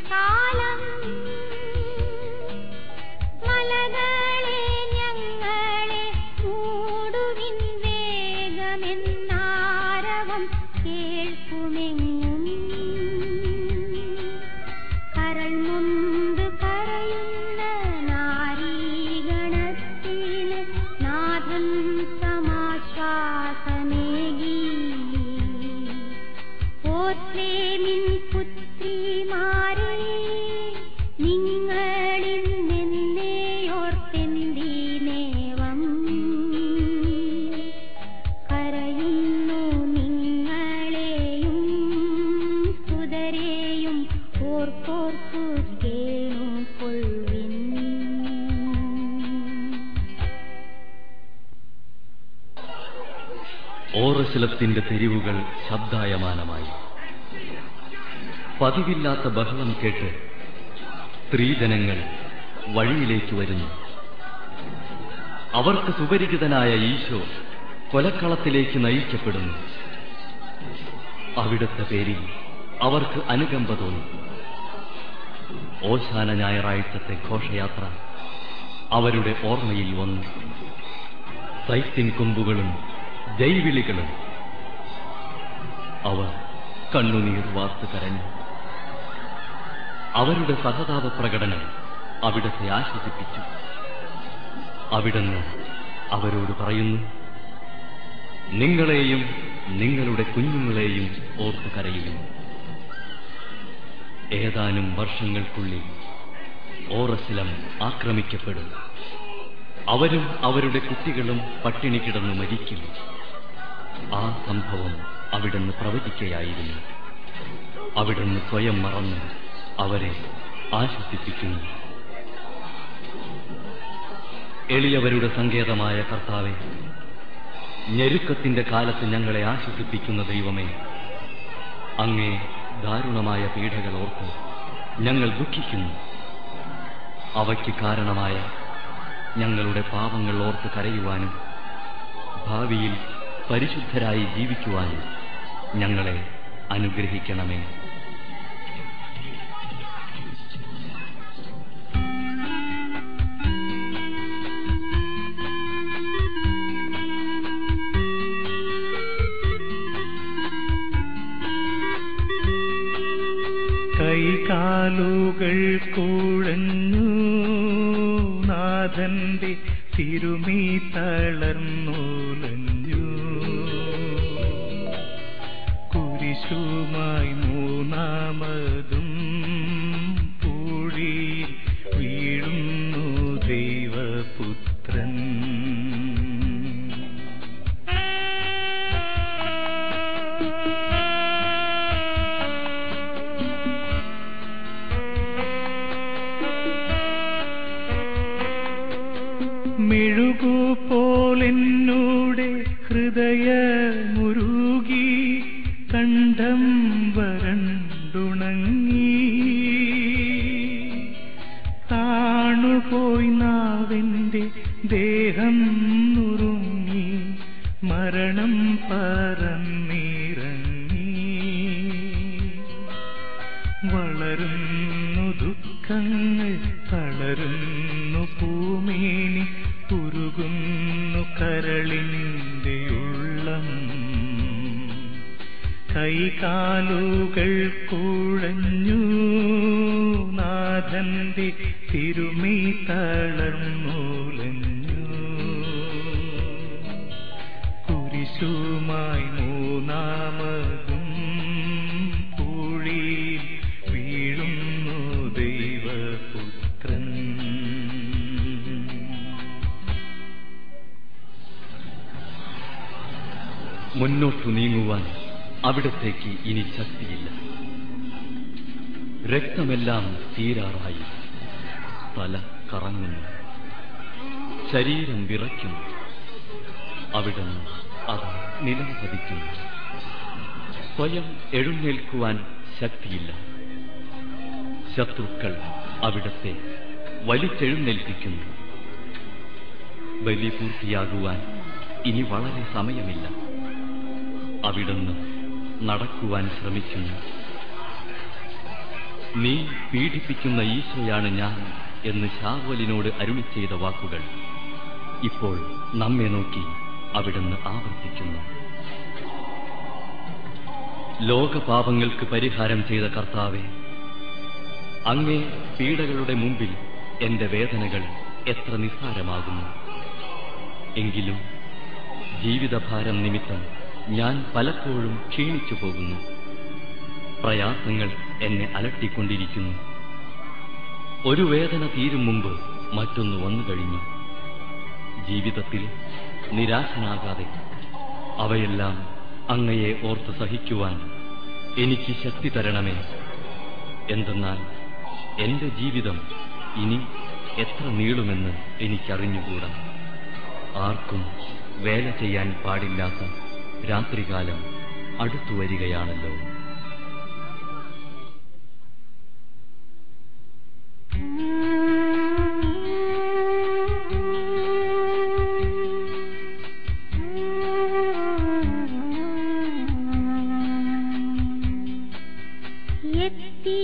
قال ഓറശിലത്തിന്റെ തെരുവുകൾ ശബ്ദായമാനമായി. പതിവില്ലാത്ത ബഹളം കേട്ട് സ്ത്രീജനങ്ങൾ വഴിയിലേക്ക് വരുന്നു. അവർക്ക് സുപരിചിതനായ ഈശോ കൊലക്കളത്തിലേക്ക് നയിക്കപ്പെടുന്നു. അവിടുത്തെ പേരിൽ അവർക്ക് അനുകമ്പ തോന്നി. ഓശാന ഞായറാഴ്ചത്തെ ഘോഷയാത്ര അവരുടെ ഓർമ്മയിൽ വന്നു. സൈത്യൻ കൊമ്പുകളും ജൈവിളികളും അവർ കണ്ണുനീർ വാർത്ത് കരഞ്ഞു. അവരുടെ സഹതാപ പ്രകടനം അവിടത്തെ ആശ്വസിപ്പിച്ചു. അവിടുന്ന് അവരോട് പറയുന്നു നിങ്ങളെയും നിങ്ങളുടെ കുഞ്ഞുങ്ങളെയും ഓർത്ത് കരയുന്നു ഏതാനും വർഷങ്ങൾക്കുള്ളിൽ ഓറസിലം ആക്രമിക്കപ്പെടും. അവരും അവരുടെ കുട്ടികളും പട്ടിണി കിടന്ന് മരിക്കും. ആ സംഭവം അവിടുന്ന് പ്രവചിക്കയായിരുന്നു. അവിടുന്ന് സ്വയം മറന്ന് അവരെ ആശ്വസിപ്പിക്കുന്നു. എളിയവരുടെ സങ്കേതമായ കർത്താവെ ഞെരുക്കത്തിന്റെ കാലത്ത് ഞങ്ങളെ ആശ്വസിപ്പിക്കുന്ന ദൈവമേ അങ്ങേ ദാരുണമായ പീഡകൾ ഓർത്ത് ഞങ്ങൾ ദുഃഖിക്കുന്നു. അവയ്ക്ക് കാരണമായ ഞങ്ങളുടെ പാപങ്ങൾ ഓർത്ത് കരയുവാനും ഭാവിയിൽ പരിശുദ്ധരായി ജീവിക്കുവാൻ ഞങ്ങളെ അനുഗ്രഹിക്കണമേ. കൈകാലുകൾ കുഴഞ്ഞു നാഥന്റെ തിരുമീ തളർന്നുലഞ്ഞു കുരിശുമായി മൂന്നാമതും വളരുന്നു ദുഃഖങ്ങൾ തളരുന്നു പൂമേനി ഉരുകുന്നു കരളിന്റെ ഉള്ളം. കൈകാലുകൾ കുഴഞ്ഞു നാഥന്റെ തിരുമീ തളർന്നൂലഞ്ഞു കുരിശുമായി മുന്നോട്ടു നീങ്ങുവാൻ അവിടത്തേക്ക് ഇനി ശക്തിയില്ല. രക്തമെല്ലാം തീരാറായി. തല കറങ്ങുന്നു. ശരീരം വിറയ്ക്കുന്നു. അവിടുന്ന് അത് നിലംപതിക്കുന്നു. സ്വയം എഴുന്നേൽക്കുവാൻ ശക്തിയില്ല. ശത്രുക്കൾ അവിടത്തെ വലിച്ചെഴുന്നേൽപ്പിക്കുന്നു. ബലി പൂർത്തിയാകുവാൻ ഇനി വളരെ സമയമില്ല. അവിടുന്ന് നടക്കുവാൻ ശ്രമിക്കുന്നു. നീ പീഡിപ്പിക്കുന്ന ഈശോയാണ് ഞാൻ എന്ന് ഷാവലിനോട് അരുളി ചെയ്ത വാക്കുകൾ ഇപ്പോൾ നമ്മെ നോക്കി അവിടുന്ന് ആവർത്തിക്കുന്നു. ലോകപാപങ്ങൾക്ക് പരിഹാരം ചെയ്ത കർത്താവെ അങ്ങേ പീഡകളുടെ മുമ്പിൽ എന്റെ വേദനകൾ എത്ര നിസ്സാരമാകുന്നു. എങ്കിലും ജീവിതഭാരം നിമിത്തം ഞാൻ പലപ്പോഴും ക്ഷീണിച്ചു പോകുന്നു. പ്രയാസങ്ങൾ എന്നെ അലട്ടിക്കൊണ്ടിരിക്കുന്നു. ഒരു വേദന തീരും മുമ്പ് മറ്റൊന്ന് വന്നു കഴിഞ്ഞു. ജീവിതത്തിൽ നിരാശനാകാതെ അവയെല്ലാം അങ്ങയെ ഓർത്ത് സഹിക്കുവാൻ എനിക്ക് ശക്തി തരണമേ. എന്തെന്നാൽ എന്റെ ജീവിതം ഇനി എത്ര നീളുമെന്ന് എനിക്കറിഞ്ഞുകൂടാ. ആർക്കും വേല ചെയ്യാൻ പാടില്ലാത്ത രാത്രികാലം അടുത്തു വരികയാണല്ലോ. എത്തി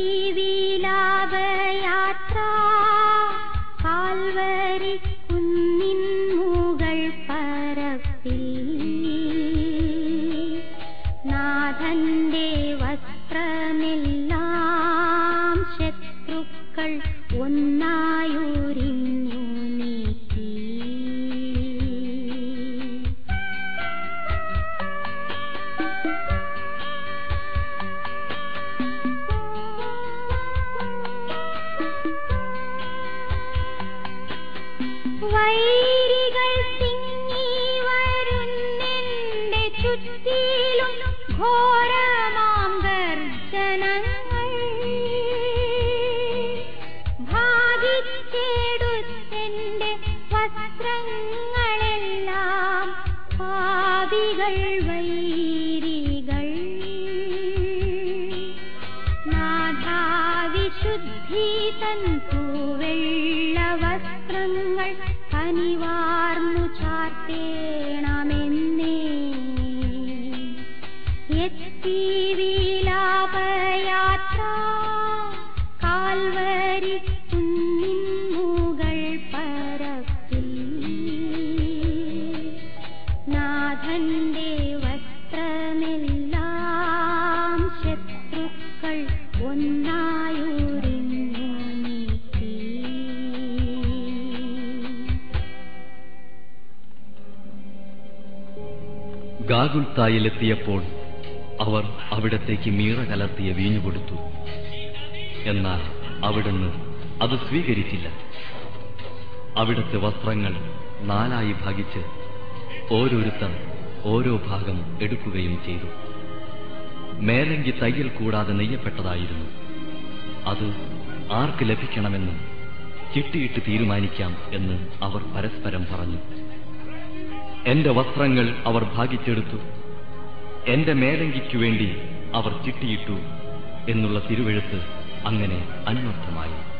ഒന്നായുരിഞ്ഞു വൈരികൾ തിങ്ങി വരുന്നെന്റെ ചുറ്റിലും ഘോരമാം പാപികൾ വൈരികൾ നാഥാവിശുദ്ധി തൻപൂവെള്ള വസ്ത്രങ്ങൾ കനിവാർന്നു ചാർത്തേണമെന്നേ. എത്തി വിലാപയാത്ര ഗാഗുൽത്തായിലെത്തിയപ്പോൾ അവർ അവിടത്തേക്ക് മീറ കലർത്തിയ വീഞ്ഞു കൊടുത്തു. എന്നാൽ അവിടുന്ന് അത് സ്വീകരിച്ചില്ല. അവിടുത്തെ വസ്ത്രങ്ങൾ നാലായി ഭാഗിച്ച് ഓരോരുത്തർ ഓരോ ഭാഗം എടുക്കുകയും ചെയ്തു. മേലങ്കി തയ്യൽ കൂടാതെ നെയ്യപ്പെട്ടതായിരുന്നു. അത് ആർക്ക് ലഭിക്കണമെന്നും ചിട്ടിയിട്ട് തീരുമാനിക്കാം എന്ന് അവർ പരസ്പരം പറഞ്ഞു. എന്റെ വസ്ത്രങ്ങൾ അവർ ഭാഗിച്ചെടുത്തു. എന്റെ മേലങ്കിക്കു വേണ്ടി അവർ ചിട്ടിയിട്ടു എന്നുള്ള തിരുവെഴുത്ത് അങ്ങനെ അന്വർത്ഥമായി.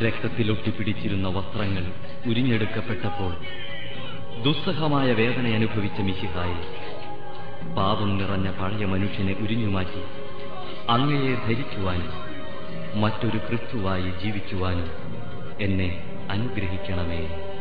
രക്തത്തിലൊട്ടിപ്പിടിച്ചിരുന്ന വസ്ത്രങ്ങൾ ഉരിഞ്ഞെടുക്കപ്പെട്ടപ്പോൾ ദുസ്സഹമായ വേദന അനുഭവിച്ച മിശിഹായി പാപം നിറഞ്ഞ പഴയ മനുഷ്യനെ ഉരിഞ്ഞുമാറ്റി അങ്ങയെ ധരിക്കുവാനും മറ്റൊരു ക്രിസ്തുവായി ജീവിക്കുവാനും എന്നെ അനുഗ്രഹിക്കണമേ.